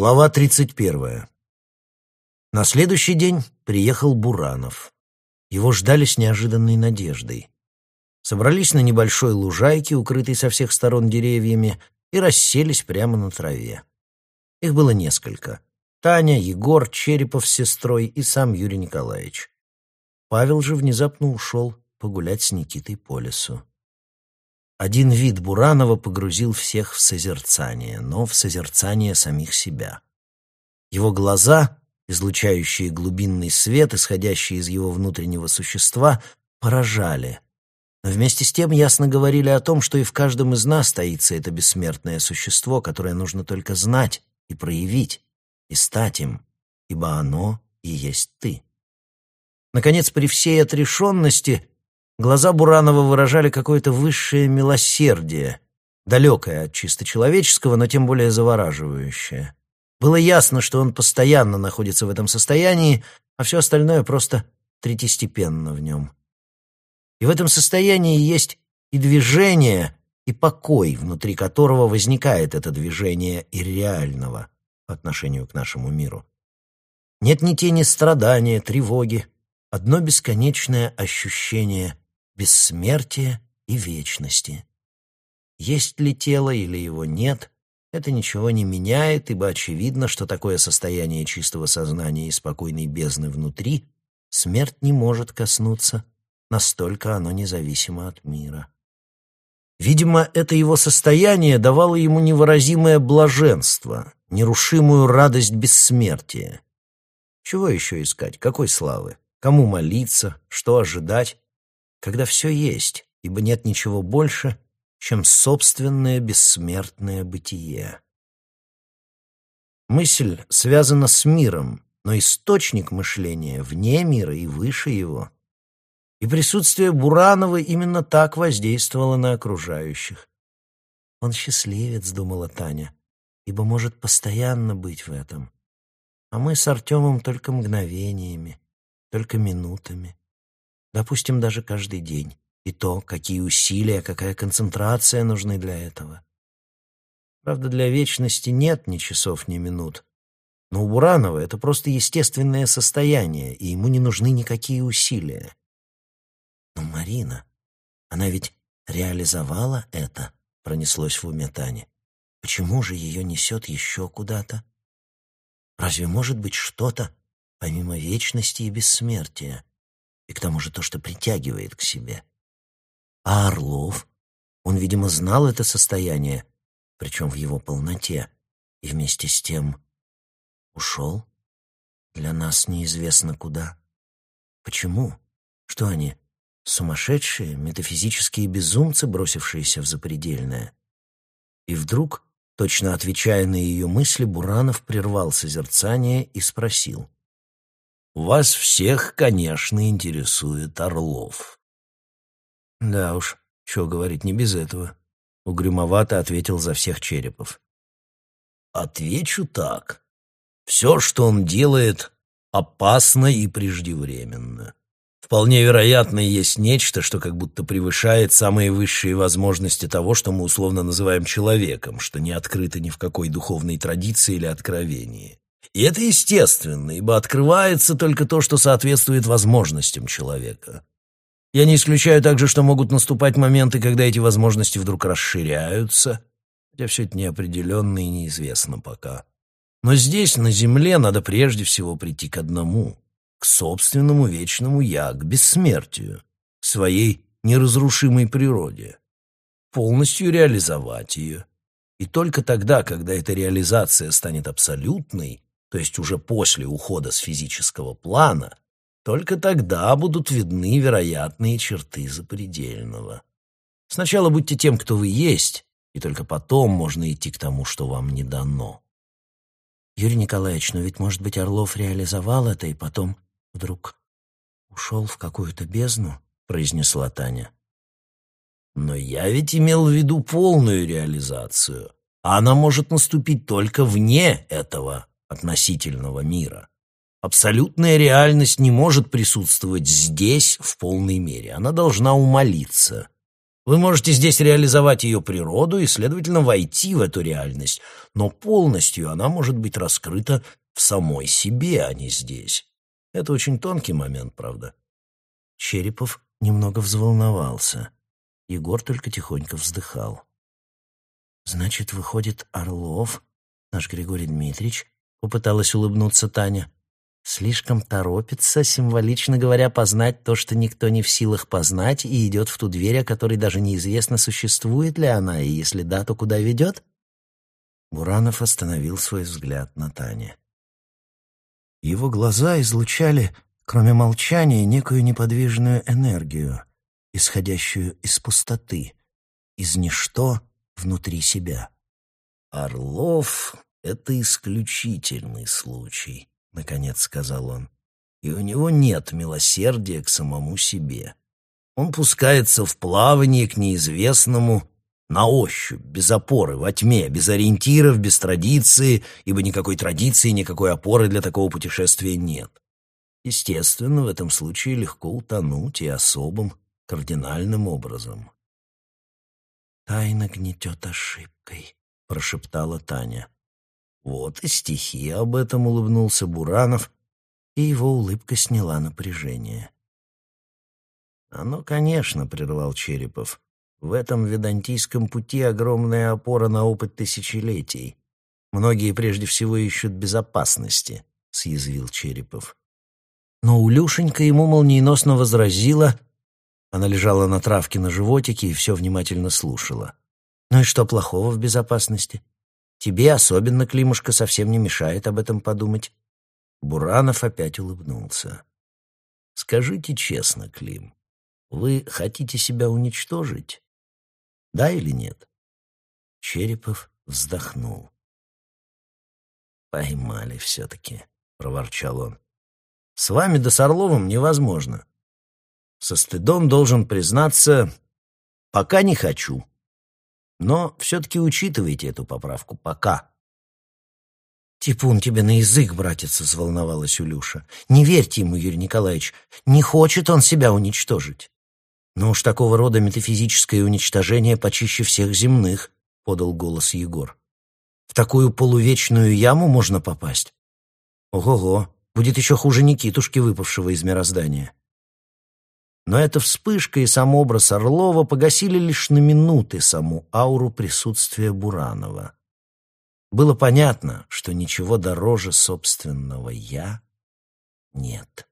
Глава 31. На следующий день приехал Буранов. Его ждали с неожиданной надеждой. Собрались на небольшой лужайке, укрытой со всех сторон деревьями, и расселись прямо на траве. Их было несколько. Таня, Егор, Черепов с сестрой и сам Юрий Николаевич. Павел же внезапно ушел погулять с Никитой по лесу. Один вид Буранова погрузил всех в созерцание, но в созерцание самих себя. Его глаза, излучающие глубинный свет, исходящий из его внутреннего существа, поражали. Но вместе с тем ясно говорили о том, что и в каждом из нас таится это бессмертное существо, которое нужно только знать и проявить, и стать им, ибо оно и есть ты. Наконец, при всей отрешенности Глаза Буранова выражали какое-то высшее милосердие, далекое от чисто человеческого, но тем более завораживающее. Было ясно, что он постоянно находится в этом состоянии, а все остальное просто третьестепенно в нем. И в этом состоянии есть и движение, и покой, внутри которого возникает это движение ирреального по отношению к нашему миру. Нет ни тени страдания, тревоги, одно бесконечное ощущение бессмертия и вечности. Есть ли тело или его нет, это ничего не меняет, ибо очевидно, что такое состояние чистого сознания и спокойной бездны внутри смерть не может коснуться, настолько оно независимо от мира. Видимо, это его состояние давало ему невыразимое блаженство, нерушимую радость бессмертия. Чего еще искать? Какой славы? Кому молиться? Что ожидать? Когда все есть, ибо нет ничего больше, чем собственное бессмертное бытие. Мысль связана с миром, но источник мышления вне мира и выше его. И присутствие Буранова именно так воздействовало на окружающих. «Он счастливец», — думала Таня, «ибо может постоянно быть в этом. А мы с Артемом только мгновениями, только минутами. Допустим, даже каждый день. И то, какие усилия, какая концентрация нужны для этого. Правда, для вечности нет ни часов, ни минут. Но у Буранова это просто естественное состояние, и ему не нужны никакие усилия. Но Марина, она ведь реализовала это, пронеслось в уме Тани. Почему же ее несет еще куда-то? Разве может быть что-то, помимо вечности и бессмертия? И к тому же то, что притягивает к себе. А Орлов, он, видимо, знал это состояние, причем в его полноте, и вместе с тем ушел. Для нас неизвестно куда. Почему? Что они, сумасшедшие, метафизические безумцы, бросившиеся в запредельное? И вдруг, точно отвечая на ее мысли, Буранов прервал созерцание и спросил — вас всех, конечно, интересует Орлов. Да уж, что говорить, не без этого. Угрюмовато ответил за всех Черепов. Отвечу так. Все, что он делает, опасно и преждевременно. Вполне вероятно, есть нечто, что как будто превышает самые высшие возможности того, что мы условно называем человеком, что не открыто ни в какой духовной традиции или откровении. И это естественно, ибо открывается только то, что соответствует возможностям человека. Я не исключаю также, что могут наступать моменты, когда эти возможности вдруг расширяются, хотя все это неопределенно и неизвестно пока. Но здесь, на Земле, надо прежде всего прийти к одному, к собственному вечному «я», к бессмертию, к своей неразрушимой природе, полностью реализовать ее. И только тогда, когда эта реализация станет абсолютной, то есть уже после ухода с физического плана, только тогда будут видны вероятные черты запредельного. Сначала будьте тем, кто вы есть, и только потом можно идти к тому, что вам не дано. Юрий Николаевич, но ведь, может быть, Орлов реализовал это и потом вдруг ушел в какую-то бездну, произнесла Таня. Но я ведь имел в виду полную реализацию, она может наступить только вне этого относительного мира. Абсолютная реальность не может присутствовать здесь в полной мере. Она должна умолиться. Вы можете здесь реализовать ее природу и, следовательно, войти в эту реальность, но полностью она может быть раскрыта в самой себе, а не здесь. Это очень тонкий момент, правда? Черепов немного взволновался. Егор только тихонько вздыхал. «Значит, выходит, Орлов, наш Григорий Дмитриевич, попыталась улыбнуться Таня, слишком торопится, символично говоря, познать то, что никто не в силах познать, и идет в ту дверь, о которой даже неизвестно, существует ли она, и если да, то куда ведет?» Буранов остановил свой взгляд на Тане. Его глаза излучали, кроме молчания, некую неподвижную энергию, исходящую из пустоты, из ничто внутри себя. «Орлов — это исключительный случай», — наконец сказал он. «И у него нет милосердия к самому себе. Он пускается в плавание к неизвестному, на ощупь, без опоры, во тьме, без ориентиров, без традиции, ибо никакой традиции, никакой опоры для такого путешествия нет. Естественно, в этом случае легко утонуть и особым, кардинальным образом. «Тайна гнетет ошибкой», — прошептала Таня. Вот и стихи об этом улыбнулся Буранов, и его улыбка сняла напряжение. «Оно, конечно», — прервал Черепов, в этом ведантийском пути огромная опора на опыт тысячелетий. Многие прежде всего ищут безопасности, — съязвил Черепов. Но Улюшенька ему молниеносно возразила. Она лежала на травке на животике и все внимательно слушала. «Ну и что плохого в безопасности? Тебе особенно, Климушка, совсем не мешает об этом подумать». Буранов опять улыбнулся. «Скажите честно, Клим, вы хотите себя уничтожить?» Да или нет? Черепов вздохнул. «Поймали все-таки», — проворчал он. «С вами да с Орловым невозможно. Со стыдом должен признаться, пока не хочу. Но все-таки учитывайте эту поправку пока». «Типун тебе на язык, братец!» — взволновалась Улюша. «Не верьте ему, Юрий Николаевич. Не хочет он себя уничтожить». «Но уж такого рода метафизическое уничтожение почище всех земных», — подал голос Егор. «В такую полувечную яму можно попасть? Ого-го, будет еще хуже Никитушки, выпавшего из мироздания». Но эта вспышка и сам образ Орлова погасили лишь на минуты саму ауру присутствия Буранова. Было понятно, что ничего дороже собственного «я» нет.